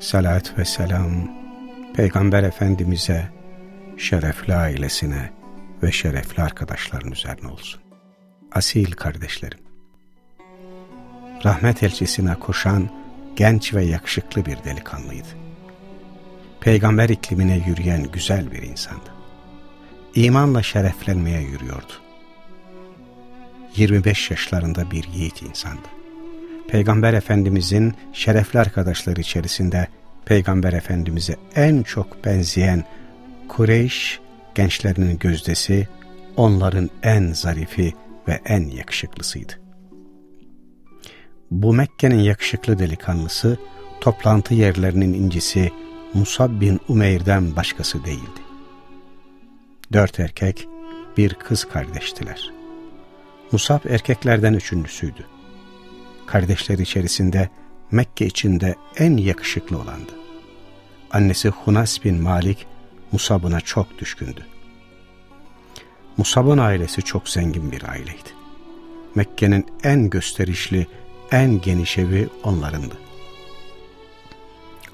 Salat ve selam Peygamber Efendimiz'e, şerefli ailesine ve şerefli arkadaşların üzerine olsun. Asil kardeşlerim. Rahmet elçisine koşan genç ve yakışıklı bir delikanlıydı. Peygamber iklimine yürüyen güzel bir insandı. İmanla şereflenmeye yürüyordu. 25 yaşlarında bir yiğit insandı. Peygamber Efendimizin şerefli arkadaşları içerisinde Peygamber Efendimiz'e en çok benzeyen Kureyş gençlerinin gözdesi, onların en zarifi ve en yakışıklısıydı. Bu Mekke'nin yakışıklı delikanlısı, toplantı yerlerinin incisi Musab bin Umeyr'den başkası değildi. Dört erkek, bir kız kardeştiler. Musab erkeklerden üçüncüsüydü. Kardeşler içerisinde Mekke içinde en yakışıklı olandı. Annesi Hunas bin Malik Musab'ına çok düşkündü. Musab'ın ailesi çok zengin bir aileydi. Mekke'nin en gösterişli, en geniş evi onlarındı.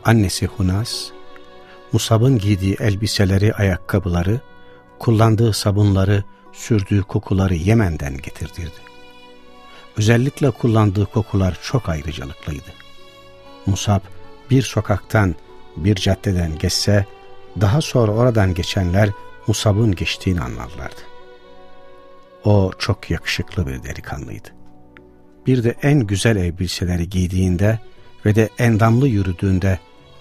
Annesi Hunas, Musab'ın giydiği elbiseleri, ayakkabıları, kullandığı sabunları, sürdüğü kokuları Yemen'den getirdirdi. Özellikle kullandığı kokular çok ayrıcalıklıydı. Musab bir sokaktan, bir caddeden geçse, daha sonra oradan geçenler Musab'ın geçtiğini anlarlardı. O çok yakışıklı bir delikanlıydı. Bir de en güzel elbiseleri giydiğinde ve de endamlı yürüdüğünde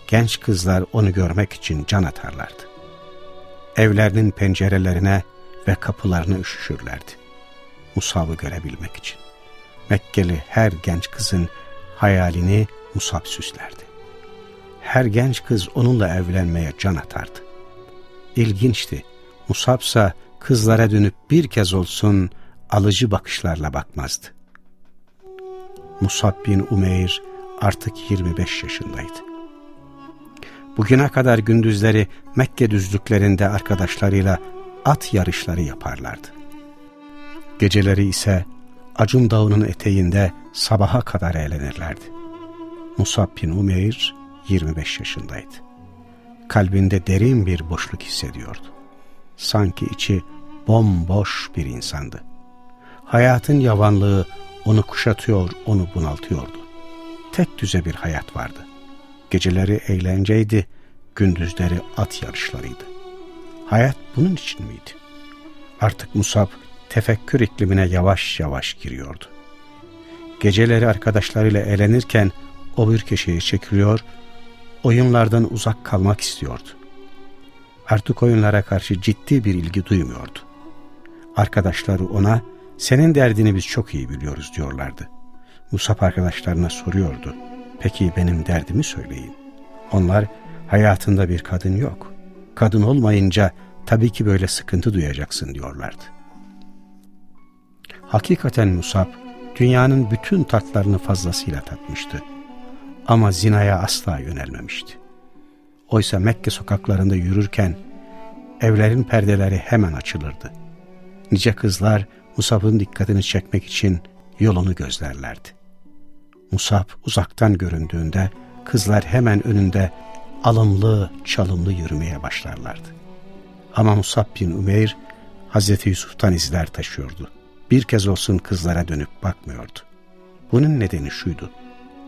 genç kızlar onu görmek için can atarlardı. Evlerinin pencerelerine ve kapılarına üşüşürlerdi. Musab'ı görebilmek için. Mekkeli her genç kızın hayalini Musab süslerdi. Her genç kız onunla evlenmeye can atardı. İlginçti. Musab ise kızlara dönüp bir kez olsun alıcı bakışlarla bakmazdı. Musab bin Umeyr artık 25 yaşındaydı. Bugüne kadar gündüzleri Mekke düzlüklerinde arkadaşlarıyla at yarışları yaparlardı. Geceleri ise Acun Dağı'nın eteğinde sabaha kadar eğlenirlerdi. Musab bin Umeyr 25 yaşındaydı. Kalbinde derin bir boşluk hissediyordu. Sanki içi bomboş bir insandı. Hayatın yavanlığı onu kuşatıyor, onu bunaltıyordu. Tek düze bir hayat vardı. Geceleri eğlenceydi, gündüzleri at yarışlarıydı. Hayat bunun için miydi? Artık Musab tefekkür iklimine yavaş yavaş giriyordu. Geceleri arkadaşlarıyla eğlenirken o bir köşeye çekiliyor, oyunlardan uzak kalmak istiyordu. Artık oyunlara karşı ciddi bir ilgi duymuyordu. Arkadaşları ona, senin derdini biz çok iyi biliyoruz diyorlardı. Musab arkadaşlarına soruyordu, peki benim derdimi söyleyin. Onlar, hayatında bir kadın yok. Kadın olmayınca tabii ki böyle sıkıntı duyacaksın diyorlardı. Hakikaten Musab, dünyanın bütün tatlarını fazlasıyla tatmıştı. Ama zinaya asla yönelmemişti. Oysa Mekke sokaklarında yürürken evlerin perdeleri hemen açılırdı. Nice kızlar Musab'ın dikkatini çekmek için yolunu gözlerlerdi. Musab uzaktan göründüğünde kızlar hemen önünde alımlı, çalımlı yürümeye başlarlardı. Ama Musab bin Umeyr Hazreti Yusuf'tan izler taşıyordu bir kez olsun kızlara dönüp bakmıyordu. Bunun nedeni şuydu.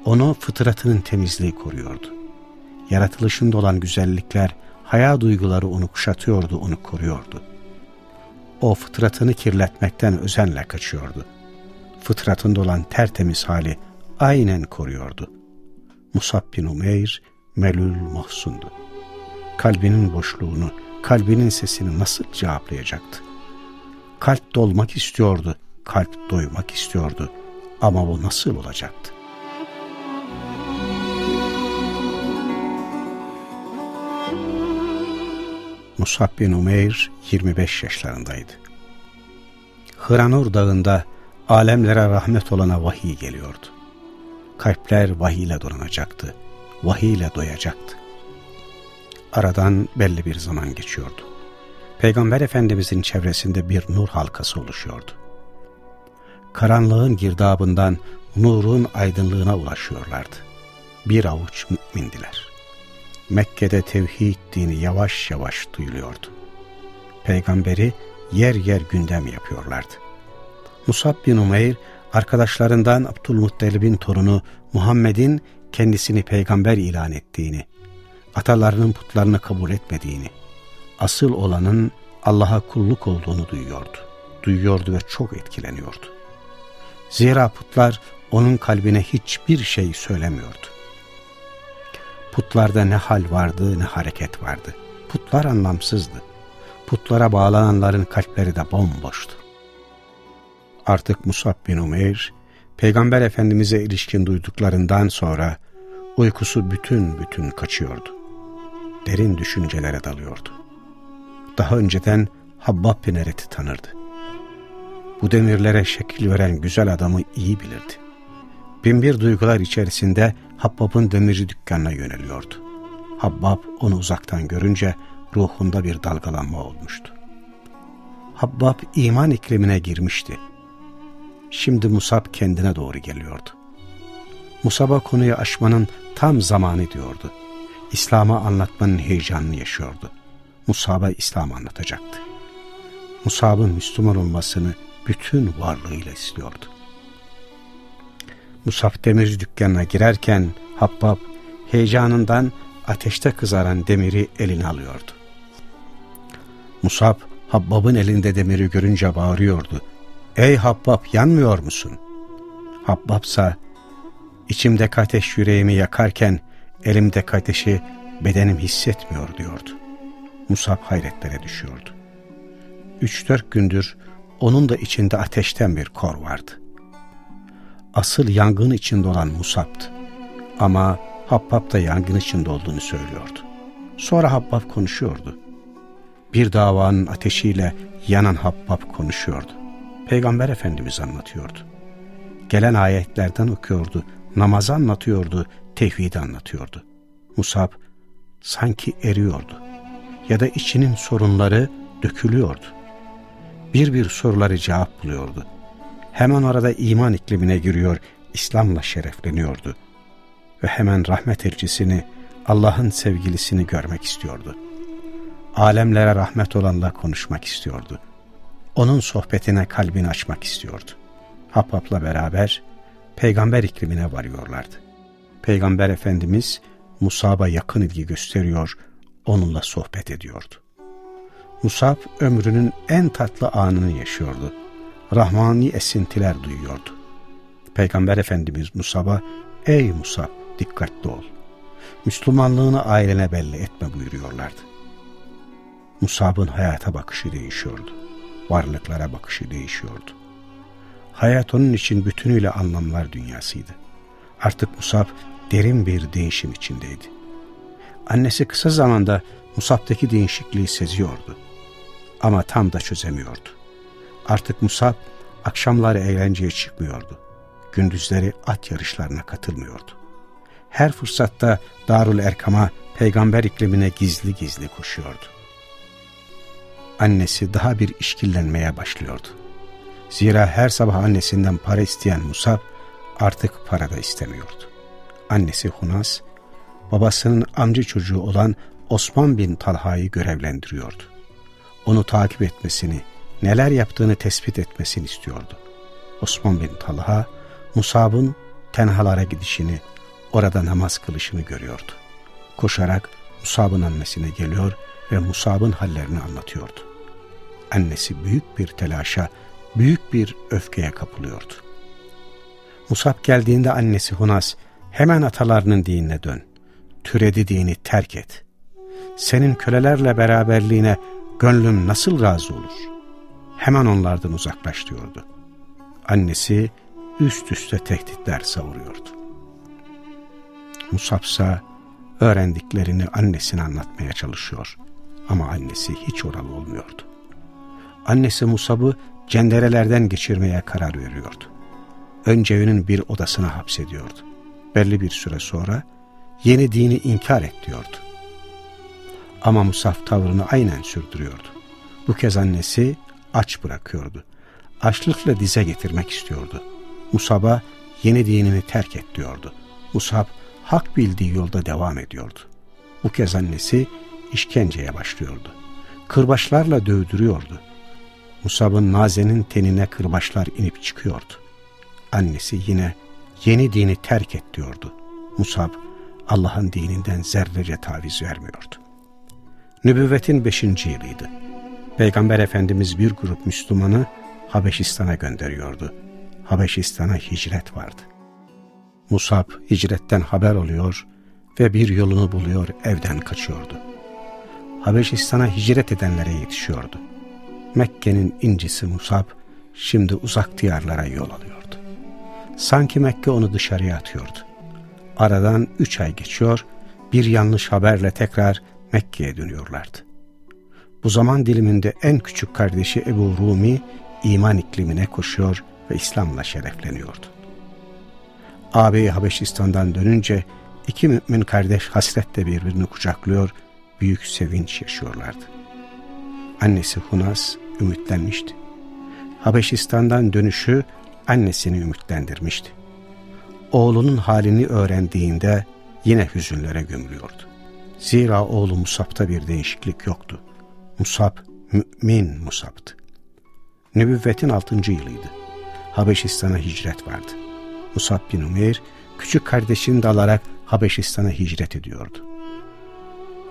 Onu fıtratının temizliği koruyordu. Yaratılışında olan güzellikler, haya duyguları onu kuşatıyordu, onu koruyordu. O fıtratını kirletmekten özenle kaçıyordu. Fıtratında olan tertemiz hali aynen koruyordu. Musab bin Umeyr, melül mahsundu. Kalbinin boşluğunu, kalbinin sesini nasıl cevaplayacaktı? Kalp dolmak istiyordu, kalp doymak istiyordu. Ama bu nasıl olacaktı? Musab bin Umeyr 25 yaşlarındaydı. Hıranur dağında alemlere rahmet olana vahiy geliyordu. Kalpler vahiyle donanacaktı, vahiyle doyacaktı. Aradan belli bir zaman geçiyordu. Peygamber Efendimizin çevresinde bir nur halkası oluşuyordu. Karanlığın girdabından nurun aydınlığına ulaşıyorlardı. Bir avuç mümindiler. Mekke'de tevhid dini yavaş yavaş duyuluyordu. Peygamberi yer yer gündem yapıyorlardı. Musab bin Umeyr, arkadaşlarından Abdülmuttalib'in torunu Muhammed'in kendisini peygamber ilan ettiğini, atalarının putlarını kabul etmediğini, asıl olanın Allah'a kulluk olduğunu duyuyordu. Duyuyordu ve çok etkileniyordu. Zira putlar onun kalbine hiçbir şey söylemiyordu. Putlarda ne hal vardı ne hareket vardı. Putlar anlamsızdı. Putlara bağlananların kalpleri de bomboştu. Artık Musab bin Umeyr, Peygamber Efendimiz'e ilişkin duyduklarından sonra uykusu bütün bütün kaçıyordu. Derin düşüncelere dalıyordu. Daha önceden Habbab bin Eret'i tanırdı. Bu demirlere şekil veren güzel adamı iyi bilirdi. Binbir duygular içerisinde Habbab'ın demirci dükkanına yöneliyordu. Habbab onu uzaktan görünce ruhunda bir dalgalanma olmuştu. Habbab iman iklimine girmişti. Şimdi Musab kendine doğru geliyordu. Musab'a konuyu açmanın tam zamanı diyordu. İslam'ı anlatmanın heyecanını yaşıyordu. Musab'a İslam anlatacaktı. Musab'ın Müslüman olmasını bütün varlığıyla istiyordu. Musab demirci dükkanına girerken Habbab heyecanından ateşte kızaran demiri eline alıyordu. Musab Habbab'ın elinde demiri görünce bağırıyordu. Ey Habbab yanmıyor musun? Habbabsa içimde ateş yüreğimi yakarken elimde ateşi bedenim hissetmiyor diyordu. Musab hayretlere düşüyordu. Üç dört gündür onun da içinde ateşten bir kor vardı. Asıl yangın içinde olan Musab'dı. Ama Habbab da yangın içinde olduğunu söylüyordu. Sonra Habbab konuşuyordu. Bir davanın ateşiyle yanan Habbab konuşuyordu. Peygamber Efendimiz anlatıyordu. Gelen ayetlerden okuyordu, namazı anlatıyordu, tevhidi anlatıyordu. Musab sanki eriyordu ya da içinin sorunları dökülüyordu. Bir bir soruları cevap buluyordu. Hemen arada iman iklimine giriyor, İslam'la şerefleniyordu. Ve hemen rahmet elçisini, Allah'ın sevgilisini görmek istiyordu. Alemlere rahmet olanla konuşmak istiyordu. Onun sohbetine kalbini açmak istiyordu. Habbab'la beraber peygamber iklimine varıyorlardı. Peygamber Efendimiz Musab'a yakın ilgi gösteriyor, onunla sohbet ediyordu. Musab ömrünün en tatlı anını yaşıyordu. Rahmani esintiler duyuyordu. Peygamber Efendimiz Musab'a ''Ey Musab dikkatli ol. Müslümanlığını ailene belli etme.'' buyuruyorlardı. Musab'ın hayata bakışı değişiyordu. Varlıklara bakışı değişiyordu. Hayat onun için bütünüyle anlamlar dünyasıydı. Artık Musab derin bir değişim içindeydi. Annesi kısa zamanda Musab'daki değişikliği seziyordu. Ama tam da çözemiyordu. Artık Musab akşamları eğlenceye çıkmıyordu. Gündüzleri at yarışlarına katılmıyordu. Her fırsatta Darul Erkam'a peygamber iklimine gizli gizli koşuyordu. Annesi daha bir işkillenmeye başlıyordu. Zira her sabah annesinden para isteyen Musab artık para da istemiyordu. Annesi Hunas, babasının amca çocuğu olan Osman bin Talha'yı görevlendiriyordu. Onu takip etmesini, neler yaptığını tespit etmesini istiyordu. Osman bin Talha, Musab'ın tenhalara gidişini, orada namaz kılışını görüyordu. Koşarak Musab'ın annesine geliyor ve Musab'ın hallerini anlatıyordu. Annesi büyük bir telaşa, büyük bir öfkeye kapılıyordu. Musab geldiğinde annesi Hunas, hemen atalarının dinine dön. Türedi dini terk et. Senin kölelerle beraberliğine gönlüm nasıl razı olur? Hemen onlardan uzaklaş diyordu. Annesi üst üste tehditler savuruyordu. Musab ise öğrendiklerini annesine anlatmaya çalışıyor. Ama annesi hiç oralı olmuyordu. Annesi Musab'ı cenderelerden geçirmeye karar veriyordu. Önce bir odasına hapsediyordu. Belli bir süre sonra yeni dini inkar et diyordu. Ama Musab tavrını aynen sürdürüyordu. Bu kez annesi aç bırakıyordu. Açlıkla dize getirmek istiyordu. Musab'a yeni dinini terk et diyordu. Musab hak bildiği yolda devam ediyordu. Bu kez annesi işkenceye başlıyordu. Kırbaçlarla dövdürüyordu. Musab'ın Naze'nin tenine kırbaçlar inip çıkıyordu. Annesi yine yeni dini terk et diyordu. Musab Allah'ın dininden zerrece taviz vermiyordu. Nübüvvetin beşinci yılıydı. Peygamber Efendimiz bir grup Müslümanı Habeşistan'a gönderiyordu. Habeşistan'a hicret vardı. Musab hicretten haber oluyor ve bir yolunu buluyor evden kaçıyordu. Habeşistan'a hicret edenlere yetişiyordu. Mekke'nin incisi Musab şimdi uzak diyarlara yol alıyordu. Sanki Mekke onu dışarıya atıyordu. Aradan üç ay geçiyor, bir yanlış haberle tekrar Mekke'ye dönüyorlardı. Bu zaman diliminde en küçük kardeşi Ebu Rumi iman iklimine koşuyor ve İslam'la şerefleniyordu. Ağabeyi Habeşistan'dan dönünce iki mümin kardeş hasretle birbirini kucaklıyor, büyük sevinç yaşıyorlardı. Annesi Hunas ümitlenmişti. Habeşistan'dan dönüşü annesini ümitlendirmişti. Oğlunun halini öğrendiğinde yine hüzünlere gömülüyordu. Zira oğlu Musab'ta bir değişiklik yoktu. Musab, mümin Musab'tı. Nübüvvetin altıncı yılıydı. Habeşistan'a hicret vardı. Musab bin Umeyr, küçük kardeşini de alarak Habeşistan'a hicret ediyordu.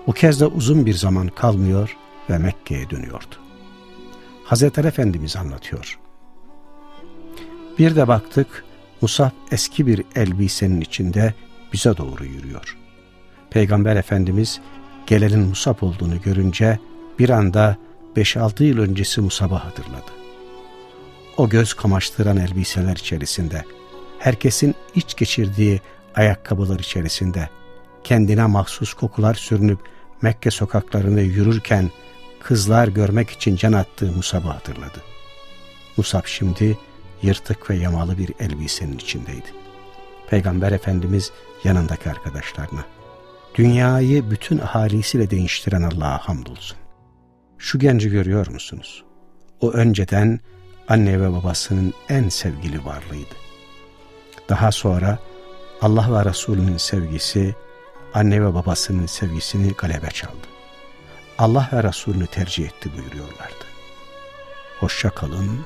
Bu kez de uzun bir zaman kalmıyor ve Mekke'ye dönüyordu. Hazreti Efendimiz anlatıyor. Bir de baktık, Musab eski bir elbisenin içinde bize doğru yürüyor. Peygamber Efendimiz gelenin Musab olduğunu görünce bir anda 5-6 yıl öncesi Musab'ı hatırladı. O göz kamaştıran elbiseler içerisinde, herkesin iç geçirdiği ayakkabılar içerisinde, kendine mahsus kokular sürünüp Mekke sokaklarını yürürken kızlar görmek için can attığı Musab'ı hatırladı. Musab şimdi yırtık ve yamalı bir elbisenin içindeydi. Peygamber Efendimiz yanındaki arkadaşlarına, dünyayı bütün ahalisiyle değiştiren Allah'a hamdolsun. Şu genci görüyor musunuz? O önceden anne ve babasının en sevgili varlığıydı. Daha sonra Allah ve Resulünün sevgisi anne ve babasının sevgisini galebe çaldı. Allah ve Resulünü tercih etti buyuruyorlardı. Hoşça kalın,